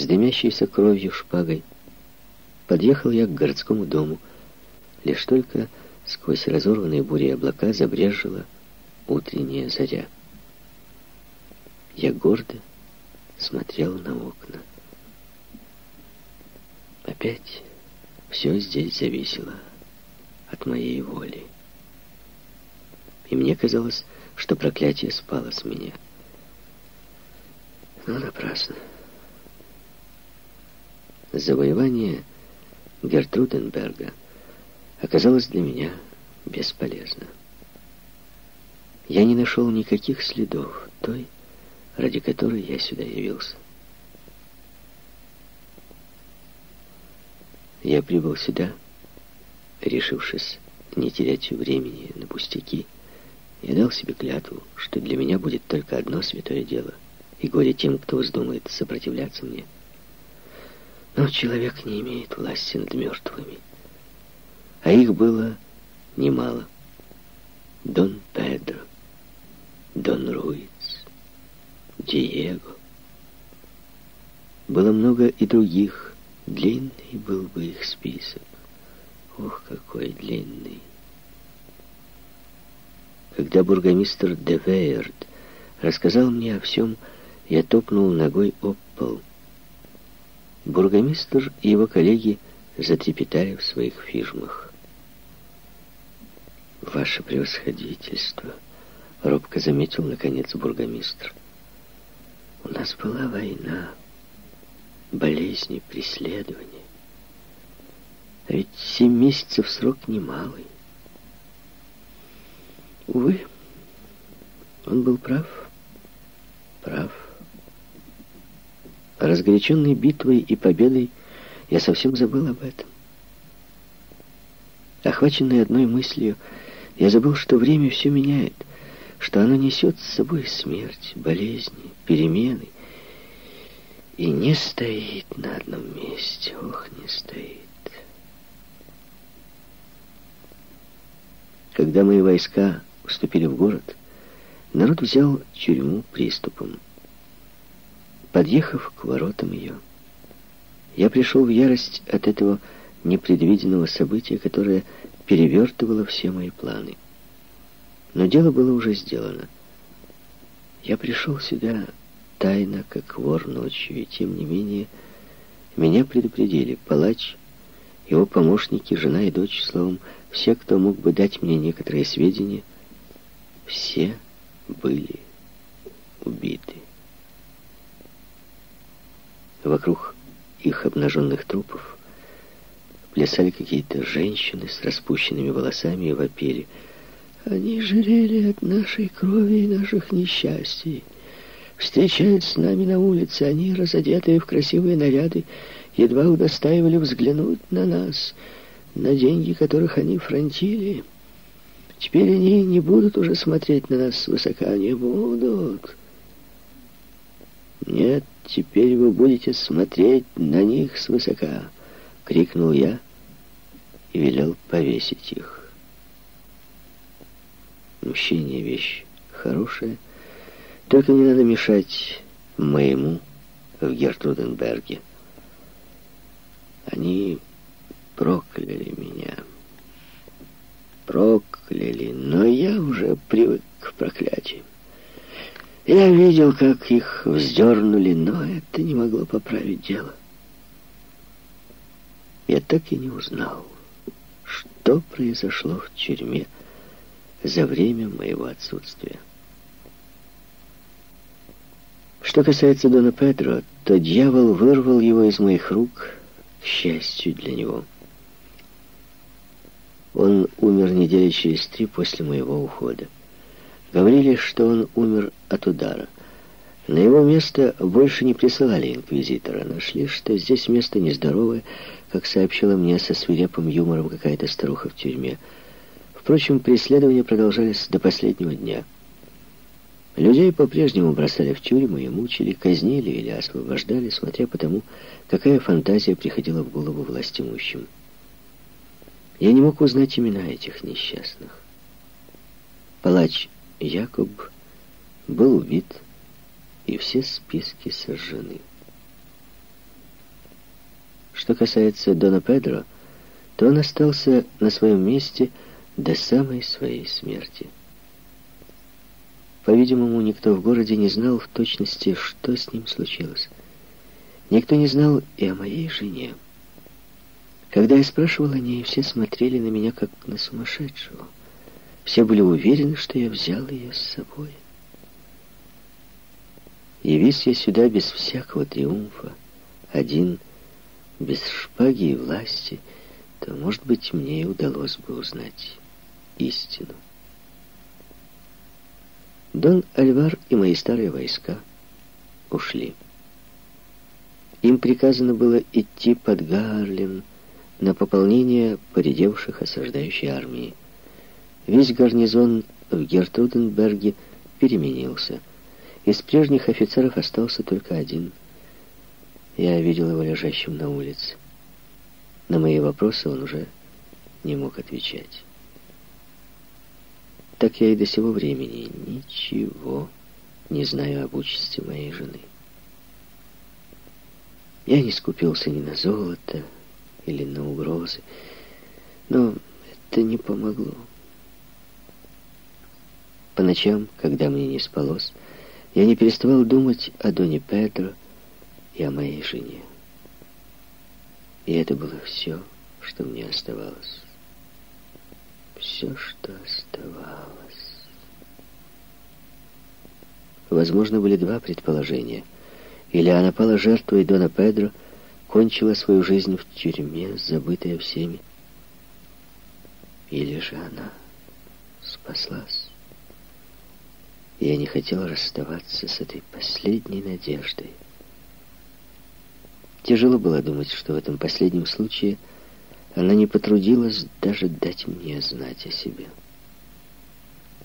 с дымящейся кровью шпагой, подъехал я к городскому дому. Лишь только сквозь разорванные бурей облака забрежила утренняя заря. Я гордо смотрел на окна. Опять все здесь зависело от моей воли. И мне казалось, что проклятие спало с меня. Но напрасно. Завоевание Гертруденберга оказалось для меня бесполезно. Я не нашел никаких следов той, ради которой я сюда явился. Я прибыл сюда, решившись не терять времени на пустяки, я дал себе клятву, что для меня будет только одно святое дело, и горе тем, кто вздумает сопротивляться мне. Но человек не имеет власти над мертвыми, а их было немало. Дон Педро, Дон Руиц, Диего. Было много и других. Длинный был бы их список. Ох, какой длинный. Когда бургомистр де Вейерд рассказал мне о всем, я топнул ногой об пол. Бургомистр и его коллеги затрепетали в своих фижмах. «Ваше превосходительство», — робко заметил, наконец, бургомистр. «У нас была война, болезни, преследования. А ведь семь месяцев срок немалый. Увы, он был прав. Прав. Разгоряченный битвой и победой, я совсем забыл об этом. Охваченный одной мыслью, я забыл, что время все меняет, что оно несет с собой смерть, болезни, перемены, и не стоит на одном месте, ох, не стоит. Когда мои войска вступили в город, народ взял тюрьму приступом. Подъехав к воротам ее, я пришел в ярость от этого непредвиденного события, которое перевертывало все мои планы. Но дело было уже сделано. Я пришел сюда тайно, как вор ночью, и тем не менее меня предупредили. Палач, его помощники, жена и дочь, словом, все, кто мог бы дать мне некоторые сведения, все были убиты. Вокруг их обнаженных трупов плясали какие-то женщины с распущенными волосами и вопили. Они жалели от нашей крови и наших несчастий. Встречаясь с нами на улице, они, разодетые в красивые наряды, едва удостаивали взглянуть на нас, на деньги которых они фронтили. Теперь они не будут уже смотреть на нас свысока, не будут. Нет, теперь вы будете смотреть на них свысока, крикнул я и велел повесить их. Мщение вещь хорошая, только не надо мешать моему в Гертруденберге. Они прокляли меня. Прокляли, но я уже привык к проклятиям. Я видел, как их вздернули, но это не могло поправить дело. Я так и не узнал, что произошло в тюрьме за время моего отсутствия. Что касается Дона Педро, то дьявол вырвал его из моих рук, к счастью для него. Он умер недели через три после моего ухода. Говорили, что он умер от удара. На его место больше не присылали инквизитора. Нашли, что здесь место нездоровое, как сообщила мне со свирепым юмором какая-то старуха в тюрьме. Впрочем, преследования продолжались до последнего дня. Людей по-прежнему бросали в тюрьму и мучили, казнили или освобождали, смотря по тому, какая фантазия приходила в голову властимущим. Я не мог узнать имена этих несчастных. Палач Якоб был убит, и все списки сожжены. Что касается Дона Педро, то он остался на своем месте до самой своей смерти. По-видимому, никто в городе не знал в точности, что с ним случилось. Никто не знал и о моей жене. Когда я спрашивал о ней, все смотрели на меня, как на сумасшедшего. Все были уверены, что я взял ее с собой. Явись я сюда без всякого триумфа, один, без шпаги и власти, то, может быть, мне и удалось бы узнать истину. Дон Альвар и мои старые войска ушли. Им приказано было идти под Гарлем на пополнение поредевших осаждающей армии. Весь гарнизон в Гертруденберге переменился. Из прежних офицеров остался только один. Я видел его лежащим на улице. На мои вопросы он уже не мог отвечать. Так я и до сего времени ничего не знаю об участи моей жены. Я не скупился ни на золото или на угрозы, но это не помогло. По ночам, когда мне не спалось, я не переставал думать о Доне Педро и о моей жене. И это было все, что мне оставалось. Все, что оставалось. Возможно, были два предположения — или она пала жертвой Дона Педро, кончила свою жизнь в тюрьме, забытая всеми. Или же она спаслась. Я не хотел расставаться с этой последней надеждой. Тяжело было думать, что в этом последнем случае она не потрудилась даже дать мне знать о себе.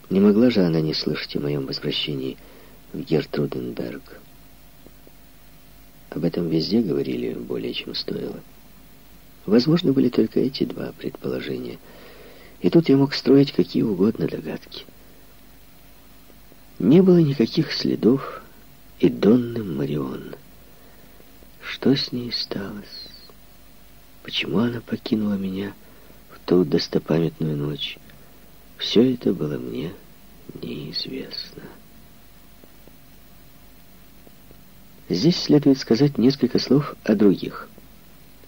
Не могла же она не слышать о моем возвращении в Гертруденберг. Об этом везде говорили более чем стоило. Возможно, были только эти два предположения. И тут я мог строить какие угодно догадки. Не было никаких следов и Донны Марион. Что с ней сталось? Почему она покинула меня в ту достопамятную ночь? Все это было мне неизвестно. Здесь следует сказать несколько слов о других.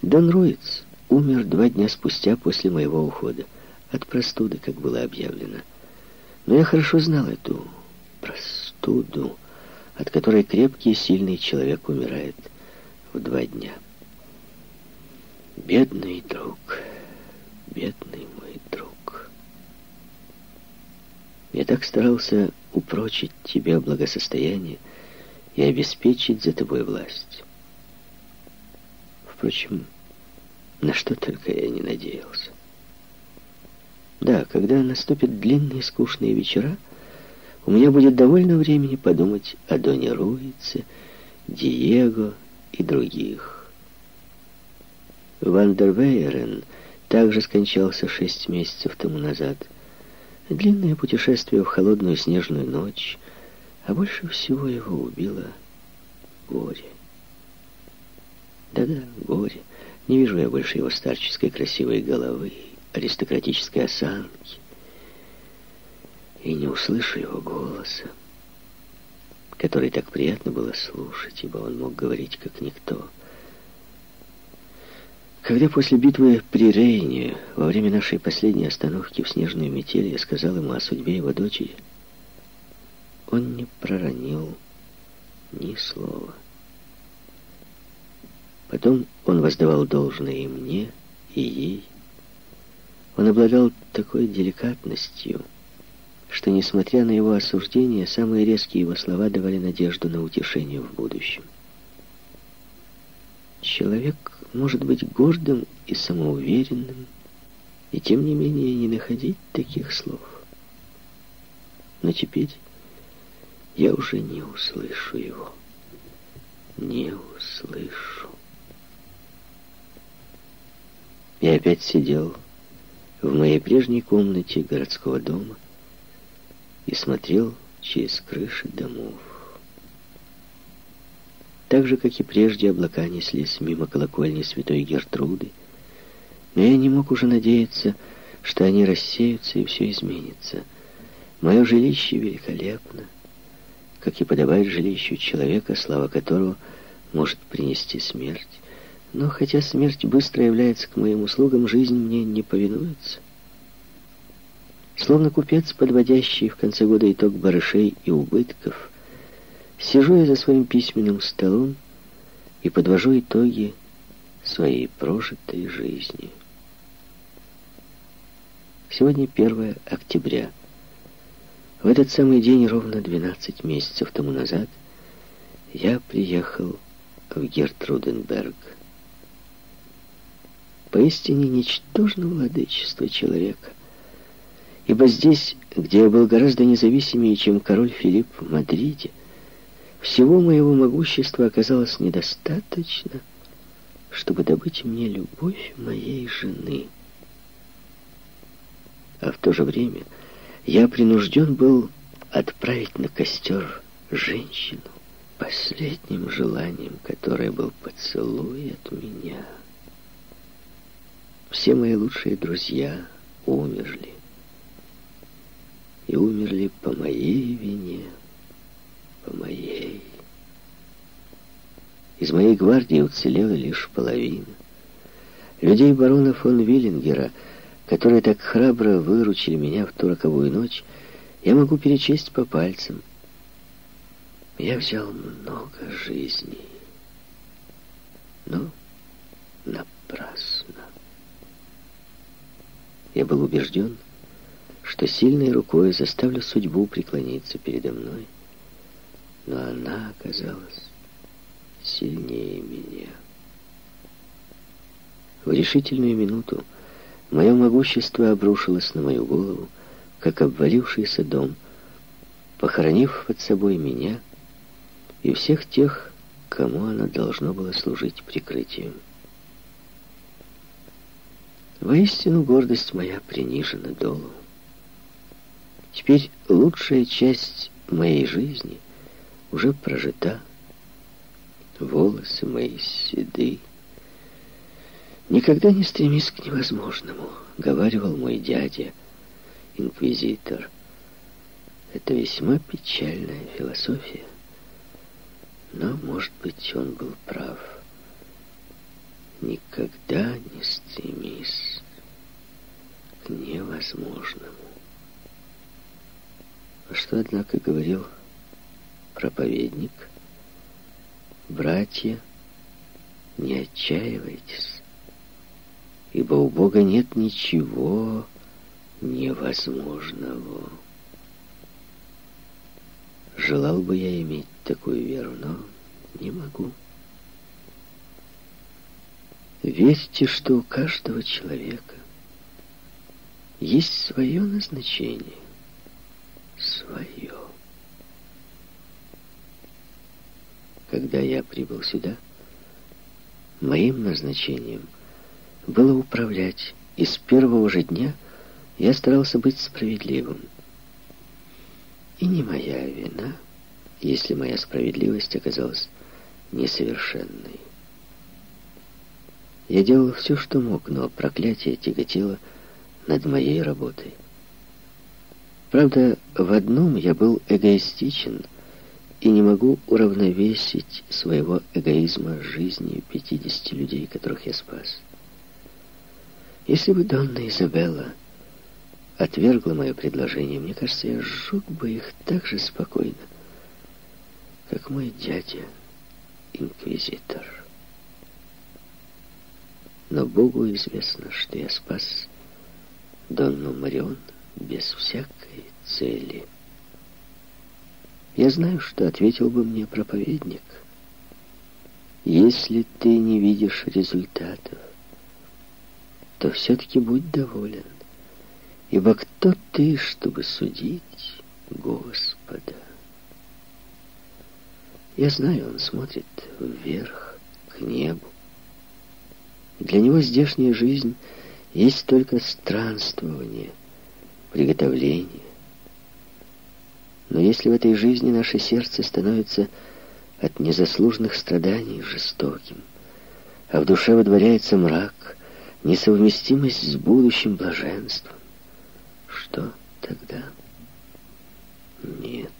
Дон Руиц умер два дня спустя после моего ухода. От простуды, как было объявлено. Но я хорошо знал эту простуду, от которой крепкий и сильный человек умирает в два дня. Бедный друг, бедный мой друг. Я так старался упрочить тебе благосостояние, и обеспечить за тобой власть. Впрочем, на что только я не надеялся. Да, когда наступят длинные скучные вечера, у меня будет довольно времени подумать о Доне Руице, Диего и других. Вандервейрен также скончался шесть месяцев тому назад. Длинное путешествие в холодную снежную ночь — а больше всего его убило горе. Да-да, горе. Не вижу я больше его старческой красивой головы, аристократической осанки. И не услышу его голоса, который так приятно было слушать, ибо он мог говорить как никто. Когда после битвы при Рейне, во время нашей последней остановки в снежную метель, я сказал ему о судьбе его дочери, он не проронил ни слова. Потом он воздавал должное и мне, и ей. Он обладал такой деликатностью, что, несмотря на его осуждение, самые резкие его слова давали надежду на утешение в будущем. Человек может быть гордым и самоуверенным, и тем не менее не находить таких слов. Но теперь я уже не услышу его. Не услышу. Я опять сидел в моей прежней комнате городского дома и смотрел через крыши домов. Так же, как и прежде, облака неслись мимо колокольни святой Гертруды. Но я не мог уже надеяться, что они рассеются и все изменится. Мое жилище великолепно, как и подобает жилищу человека, слава которого может принести смерть. Но хотя смерть быстро является к моим услугам, жизнь мне не повинуется. Словно купец, подводящий в конце года итог барышей и убытков, сижу я за своим письменным столом и подвожу итоги своей прожитой жизни. Сегодня 1 октября. В этот самый день, ровно 12 месяцев тому назад, я приехал в Гертруденберг. Поистине ничтожно владычество человека. Ибо здесь, где я был гораздо независимее, чем король Филипп в Мадриде, всего моего могущества оказалось недостаточно, чтобы добыть мне любовь моей жены а в то же время я принужден был отправить на костер женщину, последним желанием которой был поцелуй от меня. Все мои лучшие друзья умерли. И умерли по моей вине, по моей. Из моей гвардии уцелела лишь половина. Людей барона фон Виллингера — которые так храбро выручили меня в ту роковую ночь, я могу перечесть по пальцам. Я взял много жизней, но напрасно. Я был убежден, что сильной рукой заставлю судьбу преклониться передо мной, но она оказалась сильнее меня. В решительную минуту Мое могущество обрушилось на мою голову, как обвалившийся дом, похоронив под собой меня и всех тех, кому оно должно было служить прикрытием. Воистину гордость моя принижена долу. Теперь лучшая часть моей жизни уже прожита. Волосы мои седы, «Никогда не стремись к невозможному», — говаривал мой дядя, инквизитор. Это весьма печальная философия. Но, может быть, он был прав. Никогда не стремись к невозможному. А что, однако, говорил проповедник? Братья, не отчаивайтесь ибо у Бога нет ничего невозможного. Желал бы я иметь такую веру, но не могу. Верьте, что у каждого человека есть свое назначение, свое. Когда я прибыл сюда, моим назначением – было управлять, и с первого же дня я старался быть справедливым. И не моя вина, если моя справедливость оказалась несовершенной. Я делал все, что мог, но проклятие тяготило над моей работой. Правда, в одном я был эгоистичен и не могу уравновесить своего эгоизма жизнью 50 людей, которых я спас. Если бы Донна Изабелла отвергла мое предложение, мне кажется, я сжег бы их так же спокойно, как мой дядя, инквизитор. Но Богу известно, что я спас Донну Марион без всякой цели. Я знаю, что ответил бы мне проповедник. Если ты не видишь результатов, то все-таки будь доволен. Ибо кто ты, чтобы судить Господа? Я знаю, он смотрит вверх, к небу. Для него здешняя жизнь есть только странствование, приготовление. Но если в этой жизни наше сердце становится от незаслуженных страданий жестоким, а в душе водворяется мрак, несовместимость с будущим блаженством. Что тогда? Нет.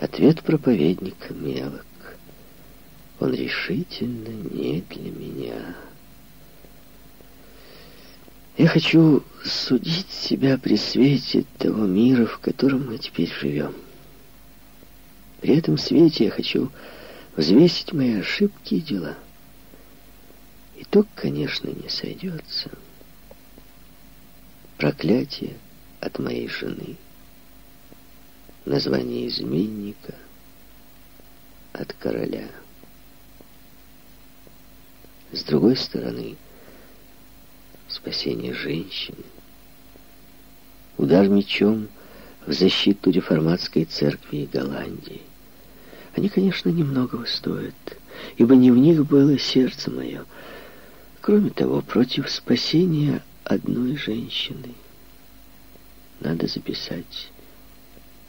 Ответ проповедника мелок. Он решительно не для меня. Я хочу судить себя при свете того мира, в котором мы теперь живем. При этом свете я хочу взвесить мои ошибки и дела. Итог, конечно, не сойдется. Проклятие от моей жены. Название изменника от короля. С другой стороны, спасение женщин. Удар мечом в защиту реформатской церкви и Голландии. Они, конечно, немногого стоят, ибо не в них было сердце мое. Кроме того, против спасения одной женщины надо записать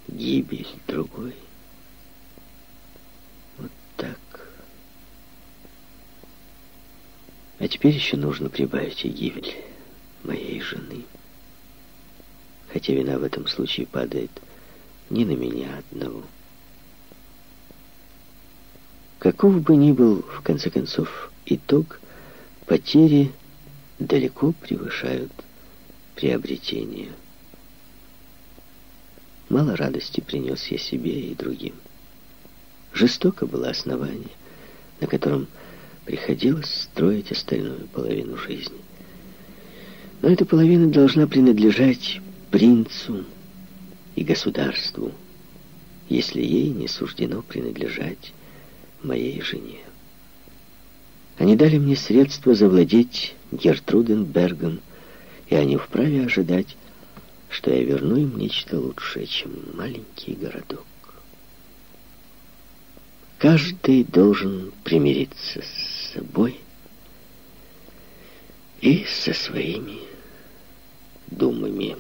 гибель другой. Вот так. А теперь еще нужно прибавить и гибель моей жены. Хотя вина в этом случае падает не на меня одного. Каков бы ни был, в конце концов, итог, потери далеко превышают приобретения. Мало радости принес я себе и другим. Жестоко было основание, на котором приходилось строить остальную половину жизни. Но эта половина должна принадлежать принцу и государству, если ей не суждено принадлежать моей жене. Они дали мне средства завладеть Гертруденбергом, и они вправе ожидать, что я верну им нечто лучшее, чем маленький городок. Каждый должен примириться с собой и со своими думами.